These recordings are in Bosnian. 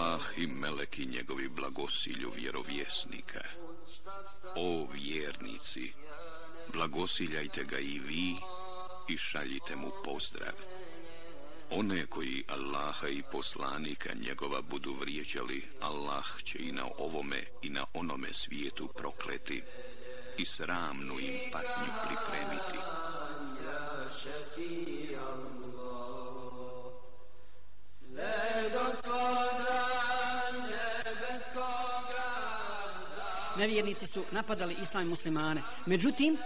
Allah i meleki njegovi blagosilju vjerovjesnika. O vjernici, blagosiljajte ga i vi i šaljite mu pozdrav. One koji Allaha i poslanika njegova budu vrijeđali, Allah će i na ovome i na onome svijetu prokleti i sramnu im patnju pripremiti. Nevjernici su napadali islam i muslimane. Međutim,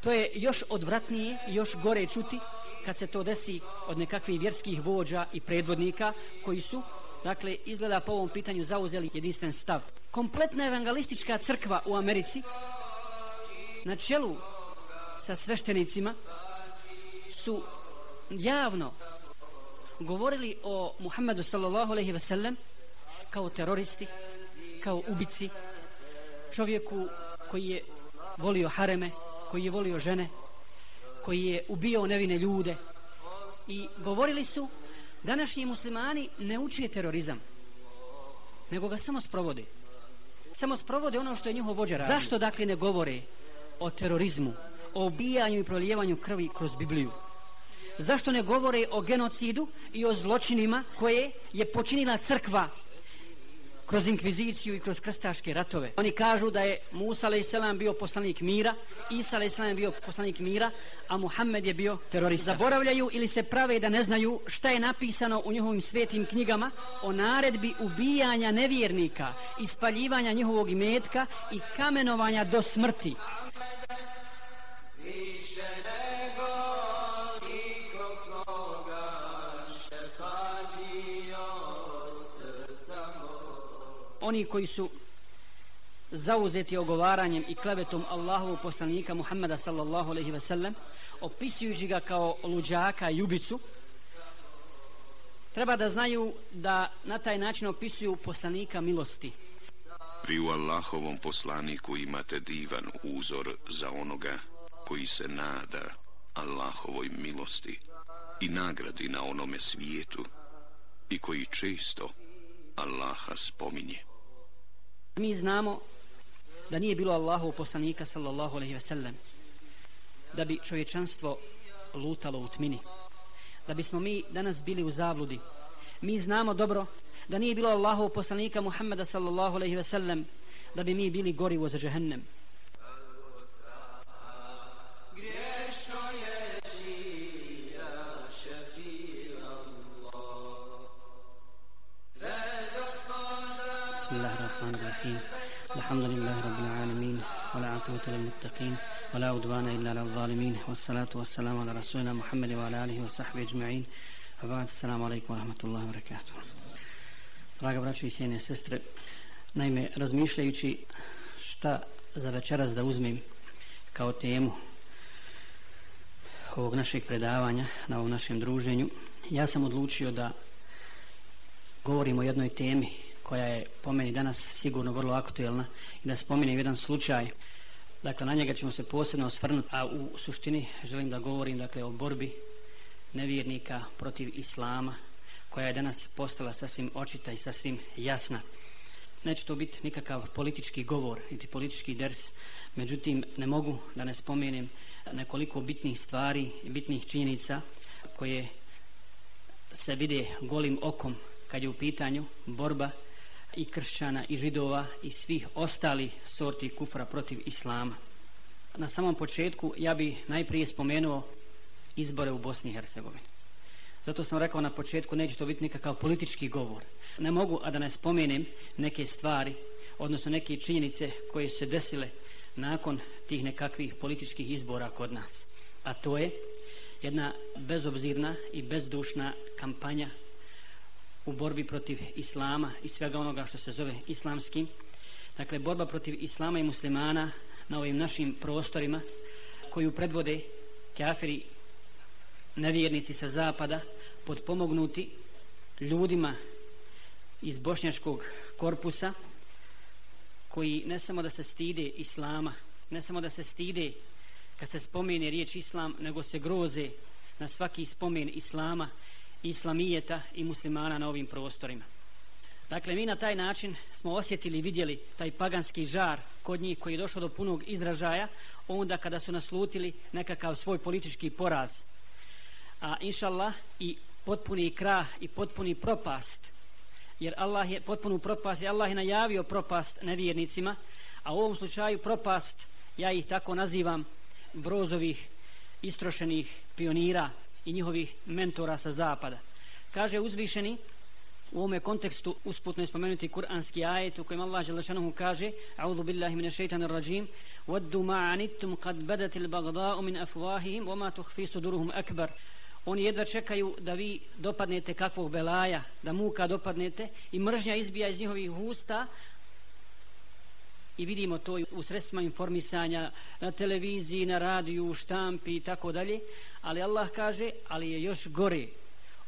to je još odvratnije još gore čuti kad se to desi od nekakvih vjerskih vođa i predvodnika koji su dakle izgleda po ovom pitanju zauzeli jedinstven stav kompletna evangelistička crkva u Americi na čelu sa sveštenicima su javno govorili o Muhammedu sallallahu alejhi ve sellem kao teroristi kao ubici čovjeku koji je volio hareme koji je volio žene koji je ubio nevine ljude. I govorili su današnji muslimani ne uče terorizam nego ga samo sprovode. Samo sprovode ono što je njihov vođa radi zašto dakle ne govore o terorizmu o ubijanju i prolijevanju krvi kroz Bibliju? Zašto ne govore o genocidu i o zločinima koje je počinila crkva kroz inkviziciju i kroz krstaške ratove. Oni kažu da je Musa a.s. bio poslanik mira, Isa a.s. bio poslanik mira, a Muhammed je bio terorista. Zaboravljaju ili se prave da ne znaju šta je napisano u njihovim svetim knjigama o naredbi ubijanja nevjernika, ispaljivanja njihovog imetka i kamenovanja do smrti. Oni koji su zauzeti ogovaranjem i klevetom Allahovog poslanika Muhammeda sallallahu alejhi ve sellem opisujući ga kao luđaka i ubicu treba da znaju da na taj način opisuju poslanika milosti Vi u Allahovom poslaniku imate divan uzor za onoga koji se nada Allahovoj milosti i nagradi na onome svijetu i koji često Allaha spominje. Mi znamo da nije bilo Allahu poslanika sallallahu alejhi ve sellem da bi čovječanstvo lutalo u tmini da bismo mi danas bili u zavludi mi znamo dobro da nije bilo Allahu poslanika Muhammeda sallallahu alejhi ve sellem da bi mi bili gorivo za džehennem الحمد لله رب العالمين ولا عقبة للمتقين ولا عدوان إلا على الظالمين والصلاة والسلام على رسولنا محمد وعلى آله وصحبه أجمعين وبعد السلام عليكم ورحمة الله وبركاته Draga braćo i sjene sestre, naime, razmišljajući šta za večeras da uzmem kao temu ovog našeg predavanja na ovom našem druženju, ja sam odlučio da govorim o jednoj temi koja je po meni danas sigurno vrlo aktuelna i da spomenem jedan slučaj. Dakle na njega ćemo se posebno osvrnuti a u suštini želim da govorim dakle o borbi nevjernika protiv islama koja je danas postala sasvim očita i sasvim jasna. Neće to biti nikakav politički govor niti politički ders. Međutim ne mogu da ne spomenem nekoliko bitnih stvari i bitnih činjenica koje se vide golim okom kad je u pitanju borba i kršćana i židova i svih ostalih sorti kufra protiv islama. Na samom početku ja bi najprije spomenuo izbore u Bosni i Hercegovini. Zato sam rekao na početku neće to biti nikakav politički govor. Ne mogu a da ne spomenem neke stvari, odnosno neke činjenice koje se desile nakon tih nekakvih političkih izbora kod nas. A to je jedna bezobzirna i bezdušna kampanja u borbi protiv islama i svega onoga što se zove islamski. Dakle, borba protiv islama i muslimana na ovim našim prostorima koju predvode kafiri nevjernici sa zapada podpomognuti ljudima iz bošnjačkog korpusa koji ne samo da se stide islama, ne samo da se stide kad se spomene riječ islam, nego se groze na svaki spomen islama islamijeta i muslimana na ovim prostorima. Dakle, mi na taj način smo osjetili, vidjeli taj paganski žar kod njih koji je došao do punog izražaja onda kada su naslutili nekakav svoj politički poraz. A inšallah i potpuni krah i potpuni propast jer Allah je potpunu propast i Allah je najavio propast nevjernicima a u ovom slučaju propast ja ih tako nazivam brozovih istrošenih pionira i njihovih mentora sa zapada. Kaže uzvišeni u ovome kontekstu usputno je spomenuti kuranski ajet u kojem Allah Želešanohu kaže A'udhu billahi mine šeitanir rajim Waddu ma'anittum kad badatil bagda'u min afuahihim Wama tuhfi suduruhum akbar. Oni jedva čekaju da vi dopadnete kakvog belaja, da muka dopadnete i mržnja izbija iz njihovih usta. I vidimo to u sredstvima informisanja na televiziji, na radiju, štampi i tako dalje, ali Allah kaže, ali je još gore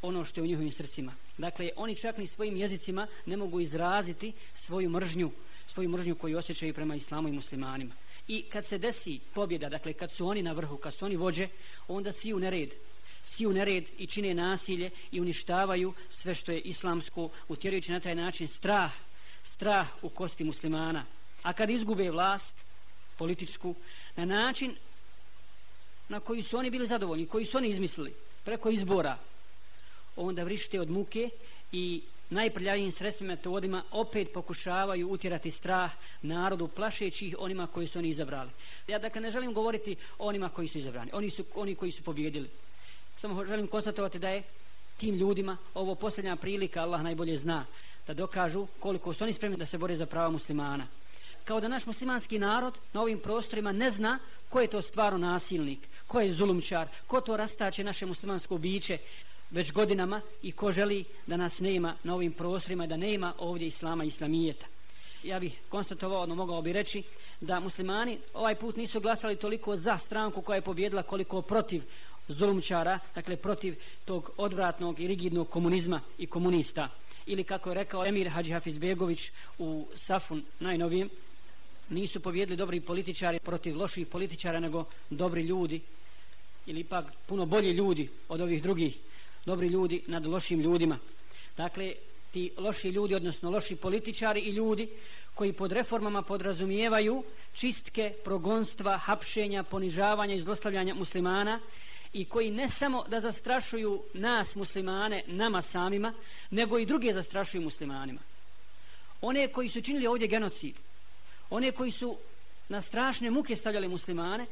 ono što je u njihovim srcima. Dakle, oni čak ni svojim jezicima ne mogu izraziti svoju mržnju, svoju mržnju koju osjećaju prema islamu i muslimanima. I kad se desi pobjeda, dakle, kad su oni na vrhu, kad su oni vođe, onda svi u nered, svi u nered i čine nasilje i uništavaju sve što je islamsko, utjerujući na taj način strah, strah u kosti muslimana. A kad izgube vlast političku, na način na koji su oni bili zadovoljni, koji su oni izmislili, preko izbora, onda vrište od muke i najprljavijim sredstvima metodima opet pokušavaju utjerati strah narodu plašeći ih onima koji su oni izabrali. Ja dakle ne želim govoriti o onima koji su izabrani, oni su oni koji su pobjedili. Samo želim konstatovati da je tim ljudima ovo posljednja prilika, Allah najbolje zna, da dokažu koliko su oni spremni da se bore za prava muslimana. Kao da naš muslimanski narod na ovim prostorima ne zna ko je to stvarno nasilnik, ko je zulumčar, ko to rastače naše muslimansko biće, već godinama i ko želi da nas nema na ovim prostorima i da nema ovdje islama i islamijeta. Ja bih konstatovao, ono mogao bi reći, da muslimani ovaj put nisu glasali toliko za stranku koja je pobjedila koliko protiv zulumčara, dakle protiv tog odvratnog i rigidnog komunizma i komunista. Ili kako je rekao Emir Hadži Hafiz Begović u Safun najnovijem, nisu pobjedili dobri političari protiv loših političara nego dobri ljudi ili ipak puno bolji ljudi od ovih drugih dobri ljudi nad lošim ljudima. Dakle, ti loši ljudi, odnosno loši političari i ljudi koji pod reformama podrazumijevaju čistke, progonstva, hapšenja, ponižavanja i zlostavljanja muslimana i koji ne samo da zastrašuju nas muslimane, nama samima, nego i druge zastrašuju muslimanima. One koji su činili ovdje genocid, one koji su na strašne muke stavljali muslimane,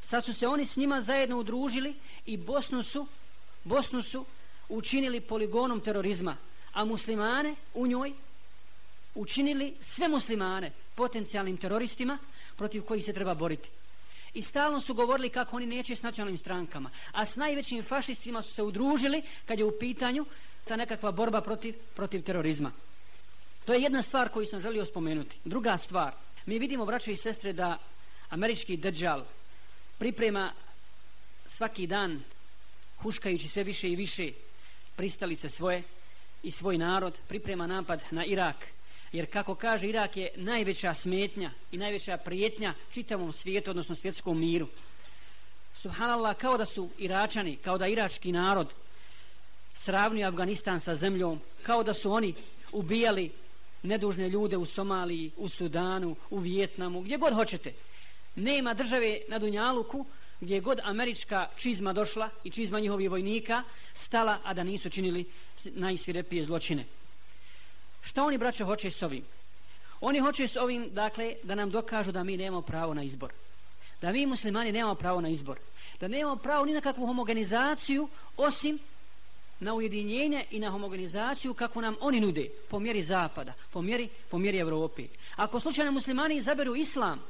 sad su se oni s njima zajedno udružili i Bosnu su Bosnu su učinili poligonom terorizma, a muslimane u njoj učinili sve muslimane potencijalnim teroristima protiv kojih se treba boriti. I stalno su govorili kako oni neće s nacionalnim strankama, a s najvećim fašistima su se udružili kad je u pitanju ta nekakva borba protiv, protiv terorizma. To je jedna stvar koju sam želio spomenuti. Druga stvar, mi vidimo, braćo i sestre, da američki držal priprema svaki dan huškajući sve više i više pristalice svoje i svoj narod priprema napad na Irak. Jer kako kaže Irak je najveća smetnja i najveća prijetnja čitavom svijetu odnosno svjetskom miru. Subhanallah kao da su Iračani kao da irački narod sravni Afganistan sa zemljom kao da su oni ubijali nedužne ljude u Somaliji, u Sudanu, u Vijetnamu, gdje god hoćete. Nema države na Dunjaluku gdje god američka čizma došla i čizma njihovih vojnika stala, a da nisu činili najsvirepije zločine. Šta oni, braćo, hoće s ovim? Oni hoće s ovim, dakle, da nam dokažu da mi nemamo pravo na izbor. Da mi muslimani nemamo pravo na izbor. Da nemamo pravo ni na kakvu homogenizaciju, osim na ujedinjenje i na homogenizaciju kako nam oni nude po mjeri zapada, po mjeri, po mjeri Evropi. Ako slučajno muslimani izaberu islam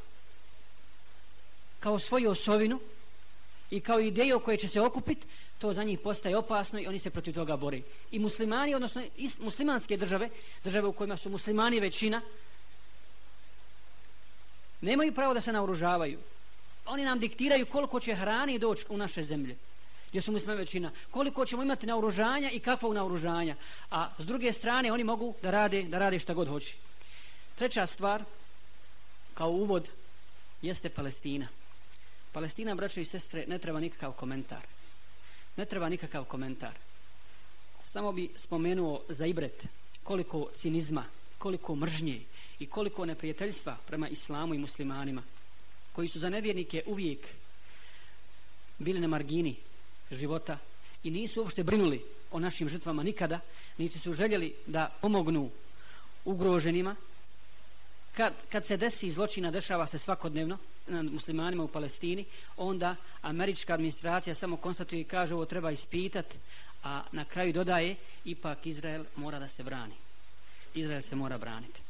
kao svoju osovinu, i kao ideju koje će se okupiti, to za njih postaje opasno i oni se protiv toga bori. I muslimani, odnosno muslimanske države, države u kojima su muslimani većina, nemaju pravo da se naoružavaju. Oni nam diktiraju koliko će hrane doći u naše zemlje gdje su muslima većina, koliko ćemo imati naoružanja i kakvog naoružanja. A s druge strane oni mogu da rade, da rade šta god hoće. Treća stvar, kao uvod, jeste Palestina. Palestina, braćo i sestre, ne treba nikakav komentar. Ne treba nikakav komentar. Samo bi spomenuo za Ibret koliko cinizma, koliko mržnje i koliko neprijateljstva prema islamu i muslimanima, koji su za nevjernike uvijek bili na margini života i nisu uopšte brinuli o našim žrtvama nikada, niti su željeli da pomognu ugroženima. Kad, kad se desi zločina, dešava se svakodnevno nad muslimanima u Palestini, onda američka administracija samo konstatuje i kaže ovo treba ispitat, a na kraju dodaje ipak Izrael mora da se brani. Izrael se mora braniti.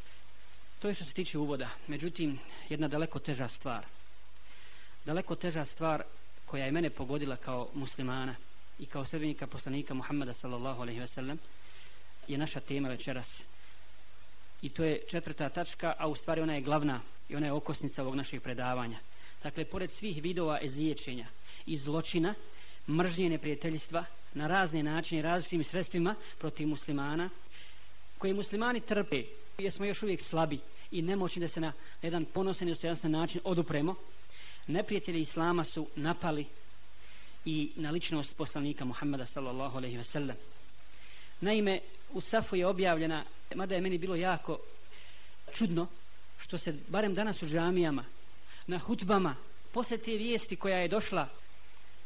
To je što se tiče uvoda. Međutim, jedna daleko teža stvar. Daleko teža stvar koja je mene pogodila kao muslimana i kao sredbenika poslanika Muhammada sallallahu alaihi ve sellem je naša tema večeras. I to je četvrta tačka, a u stvari ona je glavna i ona je okosnica ovog našeg predavanja. Dakle, pored svih vidova eziječenja i zločina, mržnje neprijateljstva na razne načine različitim sredstvima protiv muslimana, koje muslimani trpe, jer smo još uvijek slabi i nemoćni da se na jedan ponosan i ustojanstven način odupremo, neprijatelji Islama su napali i na ličnost poslanika Muhammeda sallallahu alaihi ve sellem. Naime, u Safu je objavljena, mada je meni bilo jako čudno, što se barem danas u džamijama, na hutbama, posle te vijesti koja je došla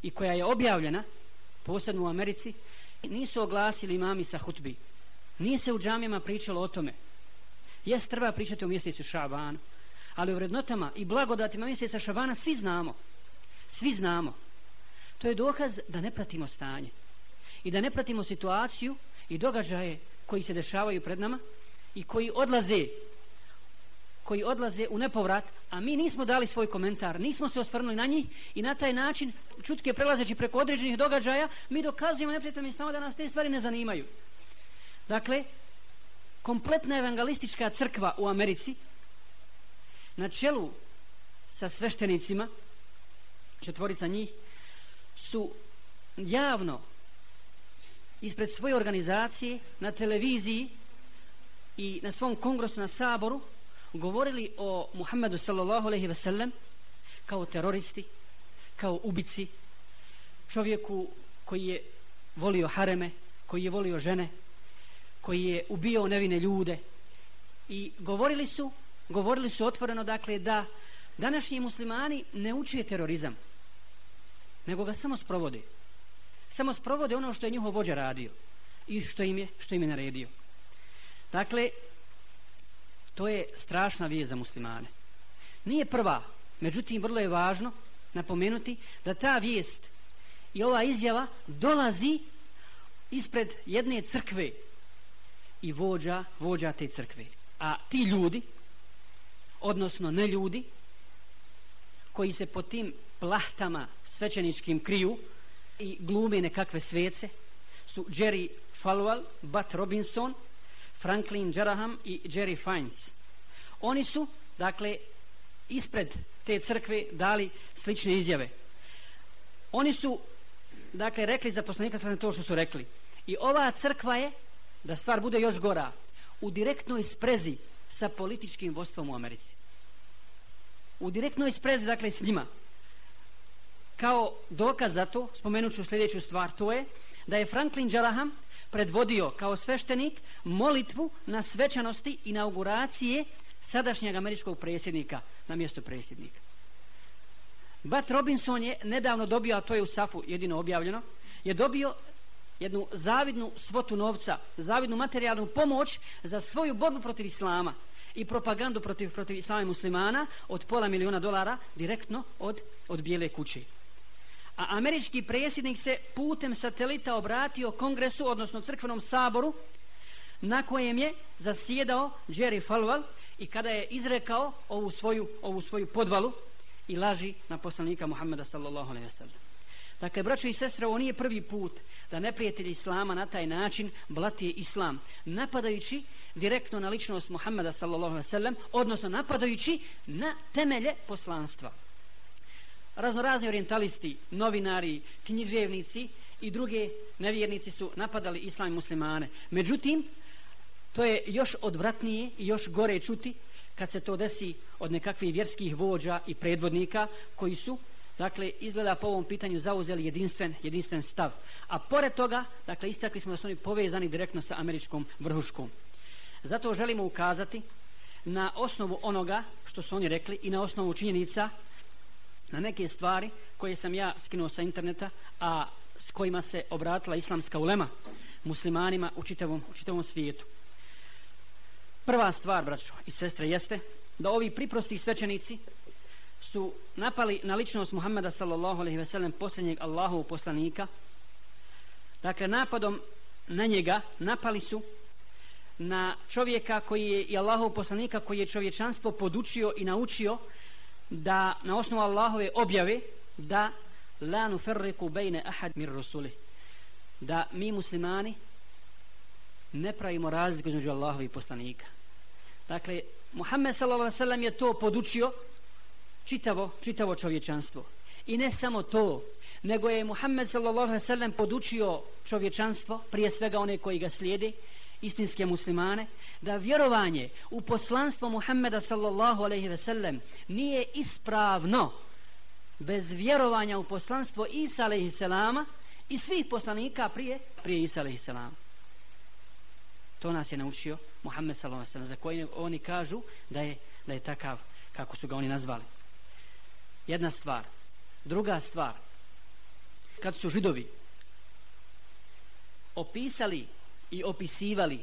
i koja je objavljena, posebno u Americi, nisu oglasili imami sa hutbi. Nije se u džamijama pričalo o tome. Jes treba pričati o mjesecu Šabanu, ali o vrednotama i blagodatima mjeseca Šabana svi znamo. Svi znamo. To je dokaz da ne pratimo stanje i da ne pratimo situaciju i događaje koji se dešavaju pred nama i koji odlaze koji odlaze u nepovrat, a mi nismo dali svoj komentar, nismo se osvrnuli na njih i na taj način, čutke prelazeći preko određenih događaja, mi dokazujemo neprijateljima islama da nas te stvari ne zanimaju. Dakle, kompletna evangelistička crkva u Americi, na čelu sa sveštenicima, četvorica njih, su javno ispred svoje organizacije na televiziji i na svom kongresu na saboru govorili o Muhammedu sallallahu alaihi ve sellem kao teroristi, kao ubici, čovjeku koji je volio hareme, koji je volio žene, koji je ubio nevine ljude. I govorili su govorili su otvoreno dakle da današnji muslimani ne uče terorizam nego ga samo sprovode. Samo sprovode ono što je njihov vođa radio i što im je, što im je naredio. Dakle to je strašna vijest za muslimane. Nije prva međutim vrlo je važno napomenuti da ta vijest i ova izjava dolazi ispred jedne crkve i vođa, vođa te crkve. A ti ljudi, odnosno ne ljudi, koji se po tim plahtama svećeničkim kriju i glume nekakve svece, su Jerry Falwell, Bat Robinson, Franklin Jeraham i Jerry Fines. Oni su, dakle, ispred te crkve dali slične izjave. Oni su, dakle, rekli za poslanika sada to što su rekli. I ova crkva je da stvar bude još gora, u direktnoj sprezi sa političkim vodstvom u Americi. U direktnoj sprezi, dakle, s njima. Kao dokaz za to, spomenut ću sljedeću stvar, to je da je Franklin Jaraham predvodio kao sveštenik molitvu na svečanosti inauguracije sadašnjeg američkog predsjednika na mjesto predsjednika. Bat Robinson je nedavno dobio, a to je u Safu jedino objavljeno, je dobio jednu zavidnu svotu novca, zavidnu materijalnu pomoć za svoju borbu protiv islama i propagandu protiv, protiv islama i muslimana od pola miliona dolara direktno od, od bijele kuće. A američki predsjednik se putem satelita obratio kongresu, odnosno crkvenom saboru, na kojem je zasjedao Jerry Falwell i kada je izrekao ovu svoju, ovu svoju podvalu i laži na poslanika Muhammeda sallallahu alaihi wasallam. Dakle, braćo i sestre, ovo nije prvi put da neprijatelji Islama na taj način blati Islam, napadajući direktno na ličnost Muhammeda sallallahu alaihi sallam, odnosno napadajući na temelje poslanstva. Raznorazni orientalisti, novinari, književnici i druge nevjernici su napadali Islam i muslimane. Međutim, to je još odvratnije i još gore čuti kad se to desi od nekakvih vjerskih vođa i predvodnika koji su dakle, izgleda po ovom pitanju zauzeli jedinstven, jedinstven stav. A pored toga, dakle, istakli smo da su oni povezani direktno sa američkom vrhuškom. Zato želimo ukazati na osnovu onoga što su oni rekli i na osnovu činjenica na neke stvari koje sam ja skinuo sa interneta, a s kojima se obratila islamska ulema muslimanima u čitavom, u čitavom svijetu. Prva stvar, braćo i sestre, jeste da ovi priprosti svećenici su napali na ličnost Muhammeda sallallahu alaihi ve sellem posljednjeg Allahovog poslanika. Dakle, napadom na njega napali su na čovjeka koji je i Allahov poslanika koji je čovječanstvo podučio i naučio da na osnovu Allahove objave da la nuferriku bejne ahad mir rusuli da mi muslimani ne pravimo razliku između Allahovi poslanika. Dakle Muhammed sallallahu alejhi ve sellem je to podučio čitavo, čitavo čovječanstvo. I ne samo to nego je Muhammed sallallahu alejhi ve sellem podučio čovječanstvo prije svega one koji ga slijedi istinske muslimane da vjerovanje u poslanstvo Muhammeda sallallahu alejhi ve sellem nije ispravno bez vjerovanja u poslanstvo Isa alejhi selama i svih poslanika prije prije Isa alejhi selama to nas je naučio Muhammed sallallahu alejhi ve sellem za koji oni kažu da je da je takav kako su ga oni nazvali. Jedna stvar. Druga stvar. Kad su židovi opisali i opisivali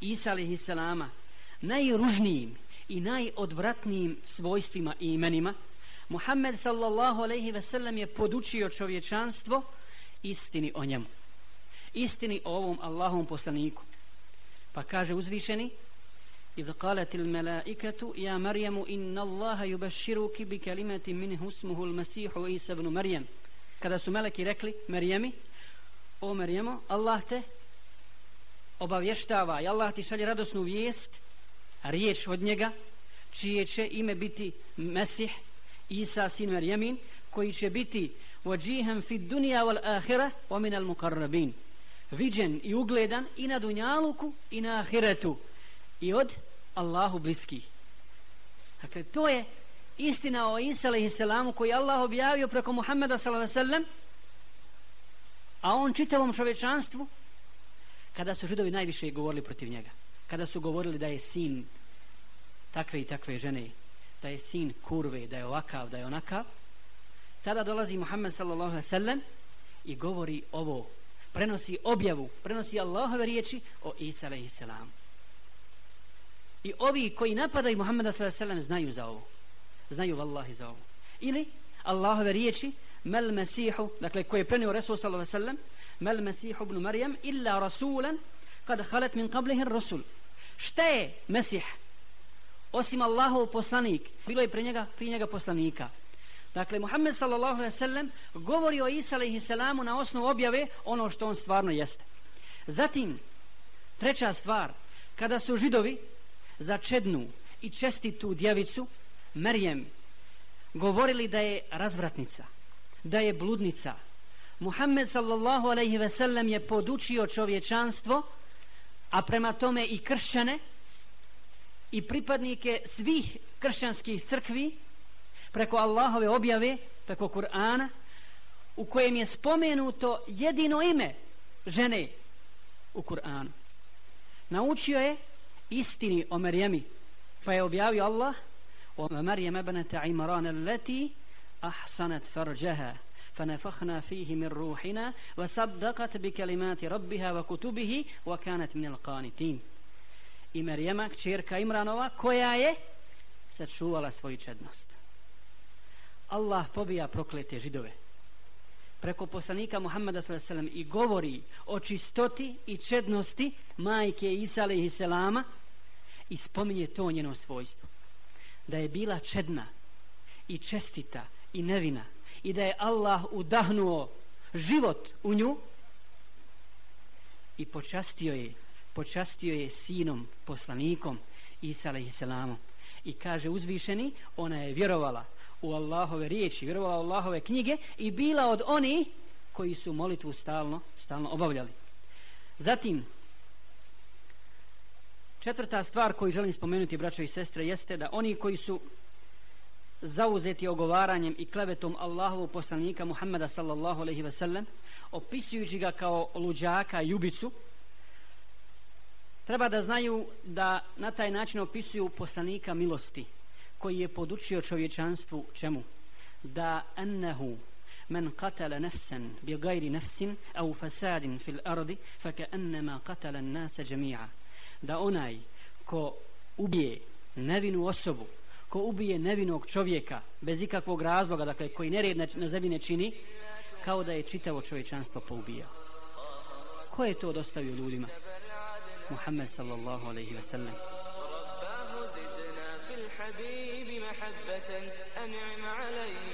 Isa alaihi salama najružnijim i najodvratnijim svojstvima i imenima Muhammed sallallahu alaihi ve sellem je podučio čovječanstvo istini o njemu istini o ovom Allahom poslaniku pa kaže uzvišeni إذ قالت الملائكة يا مريم إن الله يبشرك بكلمة منه اسمه المسيح عيسى بن مريم kada su meleki rekli Marijemi o Marijemo Allah te obavještava i Allah ti šalje radosnu vijest riječ od njega čije će ime biti Mesih Isa sin Marjamin koji će biti wajihan fi dunya wal akhirah wa min al mukarrabin viđen i ugledan i na dunjaluku i na ahiretu i od Allahu bliski dakle to je istina o Isa alaihi koji Allah objavio preko Muhammeda sallallahu a on čitavom čovečanstvu kada su židovi najviše govorili protiv njega kada su govorili da je sin takve i takve žene da je sin kurve, da je ovakav, da je onakav tada dolazi Muhammed sallallahu alaihi sallam i govori ovo. Prenosi objavu, prenosi Allahove riječi o Isa alaihi salam. I ovi koji napadaju Muhammeda sallallahu alaihi sallam znaju za ovo. Znaju vallahi za ovo. Ili Allahove riječi mel mesihu dakle koji je prenio Resul sallallahu alaihi sallam ma al-Masih ibn Marijem illa rasulan kad halet min qablihi rasul. Šta je Mesih? Osim Allahov poslanik, bilo je prije njega, pri njega poslanika. Dakle, Muhammed sallallahu alaihi sallam govori o Isa alaihi sallamu na osnovu objave ono što on stvarno jeste. Zatim, treća stvar, kada su židovi za čednu i čestitu djevicu, Merjem, govorili da je razvratnica, da je bludnica, Muhammed sallallahu alaihi ve sellem je podučio čovječanstvo a prema tome i kršćane i pripadnike svih kršćanskih crkvi preko Allahove objave preko Kur'ana u kojem je spomenuto jedino ime žene u Kur'anu. Naučio je istini o Marijemi pa je objavio Allah o Marijem ebnete Imran allati ahsanat farđaha فنفخنا فيه من روحنا وصدقت بكلمات ربها وكتبه وكانت من القانتين i Marijama, kćerka Imranova, koja je sačuvala svoju čednost. Allah pobija proklete židove preko poslanika Muhammeda s.a.v. i govori o čistoti i čednosti majke Isa a.s. i spominje to njeno svojstvo. Da je bila čedna i čestita i nevina i da je Allah udahnuo život u nju i počastio je počastio je sinom poslanikom Isa alaihissalamom i kaže uzvišeni ona je vjerovala u Allahove riječi vjerovala u Allahove knjige i bila od oni koji su molitvu stalno stalno obavljali. Zatim četvrta stvar koju želim spomenuti braćo i sestre jeste da oni koji su zauzeti ogovaranjem i klevetom Allahovog poslanika Muhammeda sallallahu alaihi ve sellem, opisujući ga kao luđaka i ubicu, treba da znaju da na taj način opisuju poslanika milosti, koji je podučio čovječanstvu čemu? Da ennehu bi قتل نفسا بغير fasadin fil ardi في الأرض ennema qatala nasa džemija da onaj ko ubije nevinu osobu ko ubije nevinog čovjeka bez ikakvog razloga dakle koji nered na, na zemlji ne čini kao da je čitavo čovječanstvo poubijao ko je to dostavio ljudima Muhammed sallallahu alaihi wa sallam أنعم علينا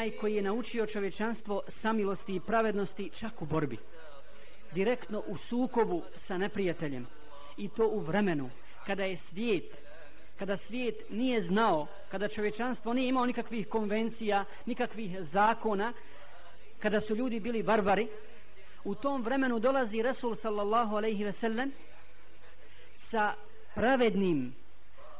Onaj koji je naučio čovečanstvo samilosti i pravednosti čak u borbi. Direktno u sukobu sa neprijateljem. I to u vremenu kada je svijet, kada svijet nije znao, kada čovečanstvo nije imao nikakvih konvencija, nikakvih zakona, kada su ljudi bili barbari, u tom vremenu dolazi Resul sallallahu alaihi ve sellem sa pravednim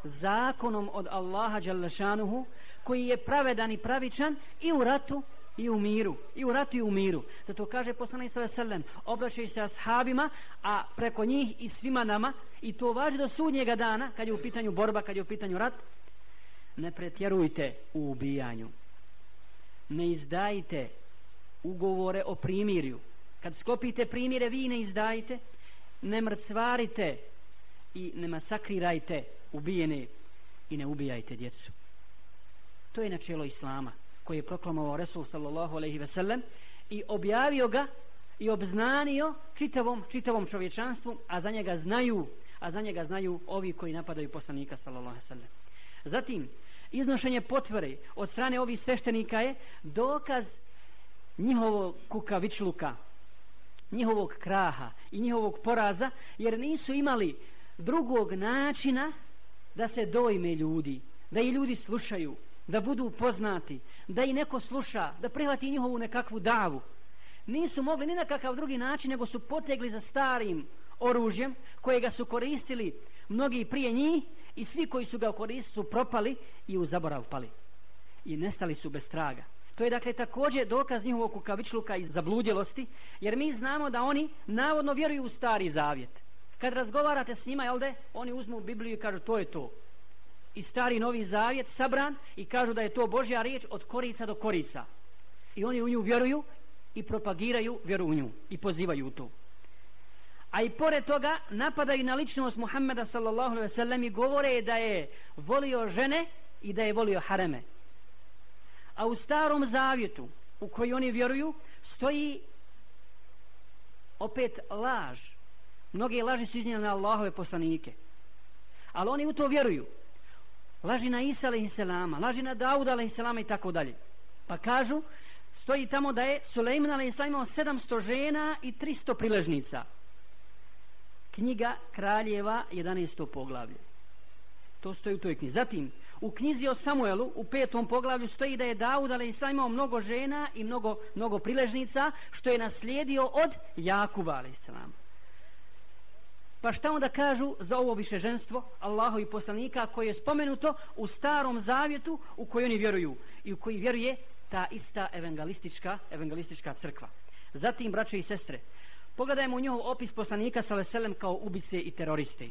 zakonom od Allaha Đalešanuhu koji je pravedan i pravičan i u ratu i u miru. I u ratu i u miru. Zato kaže poslanik sallallahu alejhi ve sellem obraćaj se ashabima a preko njih i svima nama i to važi do sudnjega dana kad je u pitanju borba kad je u pitanju rat ne pretjerujte u ubijanju. Ne izdajte ugovore o primirju. Kad sklopite primire vi ne izdajte ne mrcvarite i ne masakrirajte ubijene i ne ubijajte djecu to je načelo islama koje je proklamovao Resul sallallahu alaihi ve sellem i objavio ga i obznanio čitavom, čitavom čovječanstvu a za njega znaju a za njega znaju ovi koji napadaju poslanika sallallahu alaihi ve sellem. Zatim iznošenje potvore od strane ovih sveštenika je dokaz njihovog kukavičluka njihovog kraha i njihovog poraza jer nisu imali drugog načina da se dojme ljudi da i ljudi slušaju da budu poznati, da i neko sluša, da prihvati njihovu nekakvu davu. Nisu mogli ni na kakav drugi način, nego su potegli za starim oružjem kojega su koristili mnogi prije njih i svi koji su ga koristili su propali i u zaborav pali. I nestali su bez traga. To je dakle također dokaz njihovog kukavičluka i zabludjelosti, jer mi znamo da oni navodno vjeruju u stari zavjet. Kad razgovarate s njima, jel de, oni uzmu Bibliju i kažu to je to. I stari novi zavjet sabran i kažu da je to Božja riječ od korica do korica. I oni u nju vjeruju i propagiraju vjeru u nju i pozivaju u to. A i pored toga napadaju na ličnost Muhammeda sallallahu alaihi sallam i govore da je volio žene i da je volio hareme. A u starom zavjetu u koji oni vjeruju stoji opet laž. Mnoge laži su iznijene na Allahove poslanike. Ali oni u to vjeruju. Laži na Isa a.s., laži na Dauda a.s. i tako dalje. Pa kažu, stoji tamo da je Sulejman a.s. imao 700 žena i 300 priležnica knjiga Kraljeva 11. poglavlje. To stoji u toj knjizi. Zatim, u knjizi o Samuelu, u petom poglavlju, stoji da je Daud, a.s. imao mnogo žena i mnogo, mnogo priležnica, što je naslijedio od Jakuba, ali Pa šta onda kažu za ovo više ženstvo i poslanika koje je spomenuto u starom zavjetu u koji oni vjeruju i u koji vjeruje ta ista evangelistička, evangelistička crkva. Zatim, braće i sestre, Pogledajmo u njihov opis poslanika sa veselem kao ubice i teroriste.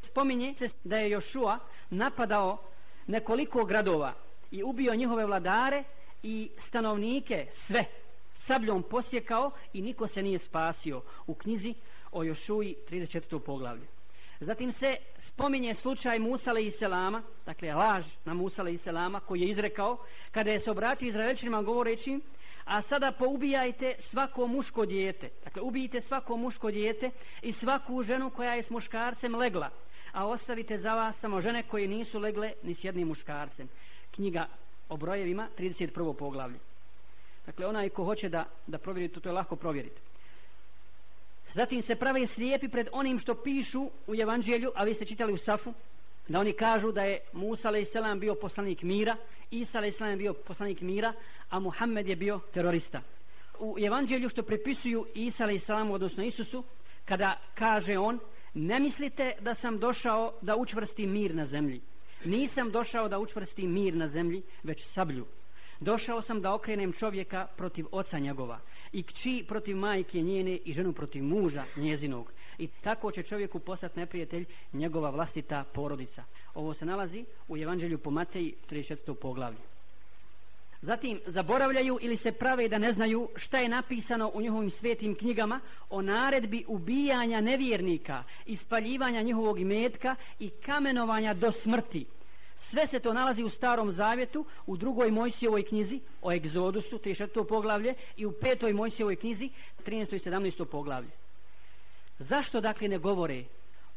Spominje se da je Jošua napadao nekoliko gradova i ubio njihove vladare i stanovnike sve sabljom posjekao i niko se nije spasio u knjizi o Jošuji 34. poglavlje. Zatim se spominje slučaj Musale i Selama, dakle laž na Musale i Selama koji je izrekao kada je se obratio Izraelčinima govoreći a sada poubijajte svako muško dijete. Dakle, ubijite svako muško dijete i svaku ženu koja je s muškarcem legla, a ostavite za vas samo žene koje nisu legle ni s jednim muškarcem. Knjiga o brojevima, 31. poglavlje. Dakle, onaj ko hoće da, da provjeri to, to je lako provjeriti. Zatim se prave slijepi pred onim što pišu u evanđelju, a vi ste čitali u Safu, da oni kažu da je Musa a.s. bio poslanik mira, Isa a.s. bio poslanik mira, a Muhammed je bio terorista. U evanđelju što prepisuju Isa a.s. odnosno Isusu, kada kaže on, ne mislite da sam došao da učvrstim mir na zemlji. Nisam došao da učvrstim mir na zemlji, već sablju. Došao sam da okrenem čovjeka protiv oca njegova i kći protiv majke njene i ženu protiv muža njezinog i tako će čovjeku postati neprijatelj njegova vlastita porodica. Ovo se nalazi u Evanđelju po Mateji 34. poglavlju. Zatim zaboravljaju ili se prave da ne znaju šta je napisano u njihovim svetim knjigama o naredbi ubijanja nevjernika, ispaljivanja njihovog imetka i kamenovanja do smrti. Sve se to nalazi u starom zavjetu, u drugoj Mojsijevoj knjizi o egzodusu, 34. poglavlje, i u petoj Mojsijevoj knjizi, 13. i 17. poglavlje. Zašto dakle ne govore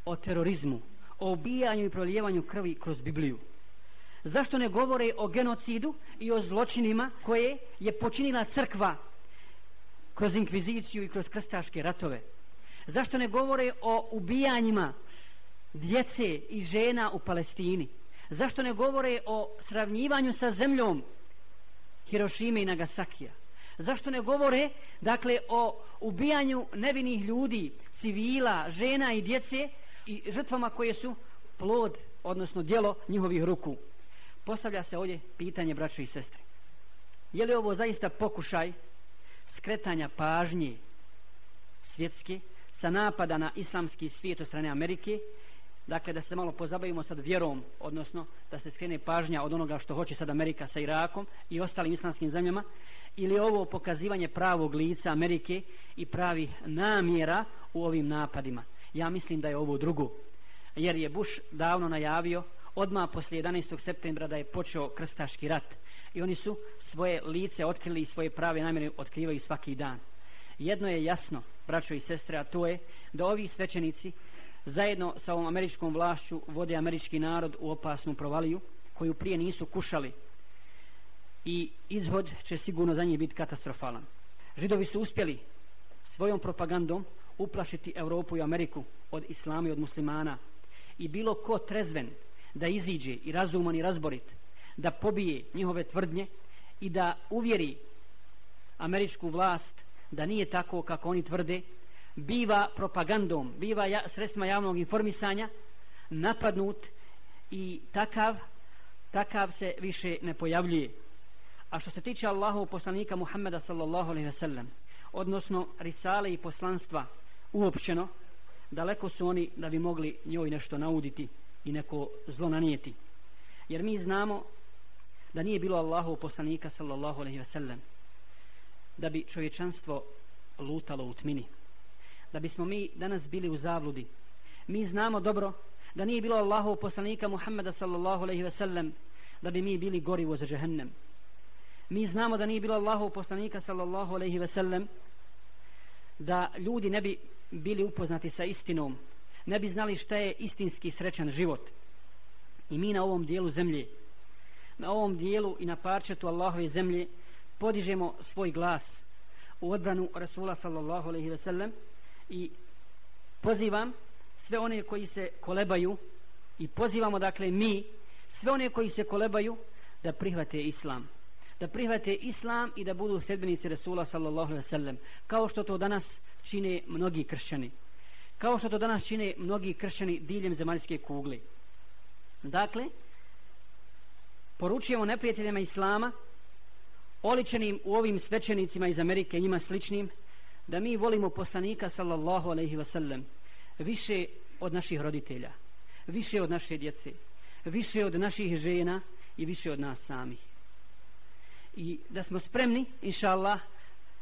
o terorizmu, o ubijanju i prolijevanju krvi kroz Bibliju? Zašto ne govore o genocidu i o zločinima koje je počinila crkva kroz inkviziciju i kroz krstaške ratove? Zašto ne govore o ubijanjima djece i žena u Palestini? Zašto ne govore o sravnjivanju sa zemljom Hirošime i Nagasakija? Zašto ne govore, dakle, o ubijanju nevinih ljudi, civila, žena i djece i žrtvama koje su plod, odnosno dijelo njihovih ruku? Postavlja se ovdje pitanje, braćo i sestre. Je li ovo zaista pokušaj skretanja pažnje svjetske sa napada na islamski svijet od strane Amerike dakle da se malo pozabavimo sad vjerom, odnosno da se skrene pažnja od onoga što hoće sad Amerika sa Irakom i ostalim islamskim zemljama, ili ovo pokazivanje pravog lica Amerike i pravi namjera u ovim napadima. Ja mislim da je ovo drugo. Jer je Bush davno najavio odmah poslije 11. septembra da je počeo krstaški rat. I oni su svoje lice otkrili i svoje prave namjere otkrivaju svaki dan. Jedno je jasno, braćo i sestre, a to je da ovi svećenici zajedno sa ovom američkom vlašću vode američki narod u opasnu provaliju koju prije nisu kušali i izhod će sigurno za njih biti katastrofalan. Židovi su uspjeli svojom propagandom uplašiti Europu i Ameriku od islama i od muslimana i bilo ko trezven da iziđe i razuman i razborit da pobije njihove tvrdnje i da uvjeri američku vlast da nije tako kako oni tvrde, biva propagandom, biva ja, sredstvima javnog informisanja napadnut i takav takav se više ne pojavljuje. A što se tiče Allahov poslanika Muhammeda sallallahu alejhi ve sellem, odnosno risale i poslanstva uopćeno, daleko su oni da bi mogli njoj nešto nauditi i neko zlo nanijeti. Jer mi znamo da nije bilo Allahov poslanika sallallahu alejhi ve sellem da bi čovječanstvo lutalo u tmini. Da bismo mi danas bili u zavludi. Mi znamo dobro da nije bilo Allahov poslanika Muhammeda sallallahu alejhi ve sellem da bi mi bili gorivo za džehennem. Mi znamo da nije bilo Allahov poslanika sallallahu alejhi ve sellem da ljudi ne bi bili upoznati sa istinom, ne bi znali šta je istinski srećan život. I mi na ovom dijelu zemlje, na ovom dijelu i na parčetu Allahove zemlje podižemo svoj glas u odbranu Rasula sallallahu alejhi ve sellem i pozivam sve one koji se kolebaju i pozivamo dakle mi sve one koji se kolebaju da prihvate islam. Da prihvate islam i da budu sljedbenici Resula sallallahu alaihi sallam kao što to danas čine mnogi kršćani. Kao što to danas čine mnogi kršćani diljem zemaljske kugle. Dakle poručujemo neprijateljima islama oličenim u ovim svećenicima iz Amerike njima sličnim da mi volimo poslanika sallallahu alejhi ve sellem više od naših roditelja više od naše djece više od naših žena i više od nas samih. I da smo spremni inša Allah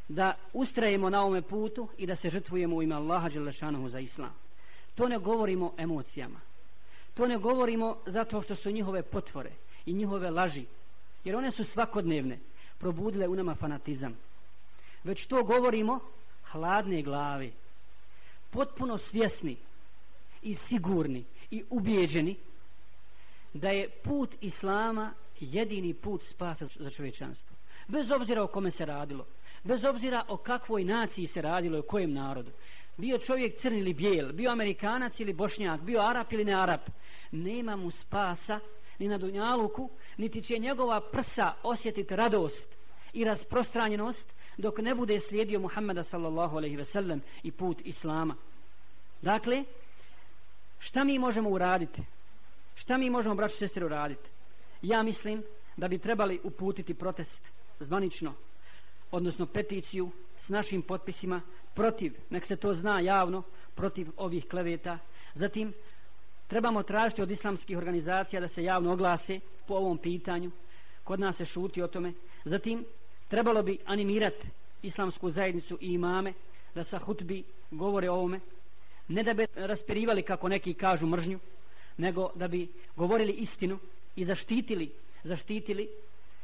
da ustrajemo na ovome putu i da se žrtvujemo u ime Allaha Đelešanohu za Islam. To ne govorimo emocijama. To ne govorimo zato što su njihove potvore i njihove laži jer one su svakodnevne probudile u nama fanatizam. Već to govorimo hladne glave potpuno svjesni i sigurni i ubijeđeni da je put Islama jedini put spasa za čovječanstvo. Bez obzira o kome se radilo, bez obzira o kakvoj naciji se radilo i o kojem narodu. Bio čovjek crni ili bijel, bio amerikanac ili bošnjak, bio arap ili ne arap, nema mu spasa ni na Dunjaluku, niti će njegova prsa osjetiti radost i rasprostranjenost dok ne bude slijedio Muhammeda sallallahu alaihi ve sellem i put Islama. Dakle, šta mi možemo uraditi? Šta mi možemo, braći sestre, uraditi? Ja mislim da bi trebali uputiti protest zvanično, odnosno peticiju s našim potpisima protiv, nek se to zna javno, protiv ovih kleveta. Zatim, trebamo tražiti od islamskih organizacija da se javno oglase po ovom pitanju. Kod nas se šuti o tome. Zatim, trebalo bi animirati islamsku zajednicu i imame da sa hutbi govore o ovome. Ne da bi raspirivali, kako neki kažu, mržnju, nego da bi govorili istinu i zaštitili zaštitili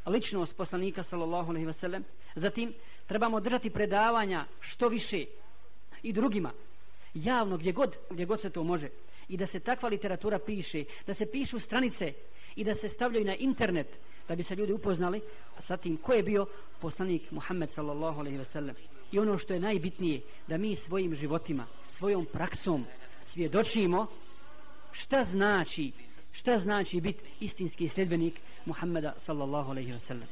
ličnost poslanika sallallahu alejhi ve sellem zatim trebamo držati predavanja što više i drugima javno gdje god gdje god se to može i da se takva literatura piše da se pišu stranice i da se stavljaju na internet da bi se ljudi upoznali sa tim ko je bio poslanik Muhammed sallallahu alejhi ve sellem. I ono što je najbitnije da mi svojim životima svojom praksom svjedočimo šta znači šta znači biti istinski sljedbenik Muhammeda sallallahu alaihi ve sellem.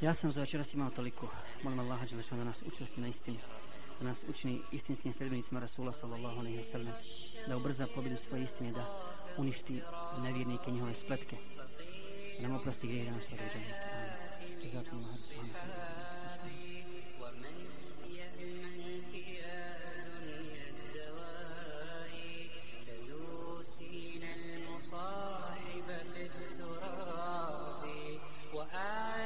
ja sam za večeras imao toliko. Molim Allaha da nas učesti na istini da nas učini istinskim sljedbenicima Rasula sallallahu alaihi wa sallam da ubrza pobjedu svoje istine da uništi nevjernike njihove spletke. لما بلس تجري سوري جميع جزاكم الله سبحانه ومن يأمنك يا دنيا الدواء تدوسين المصاحب في التراب وآل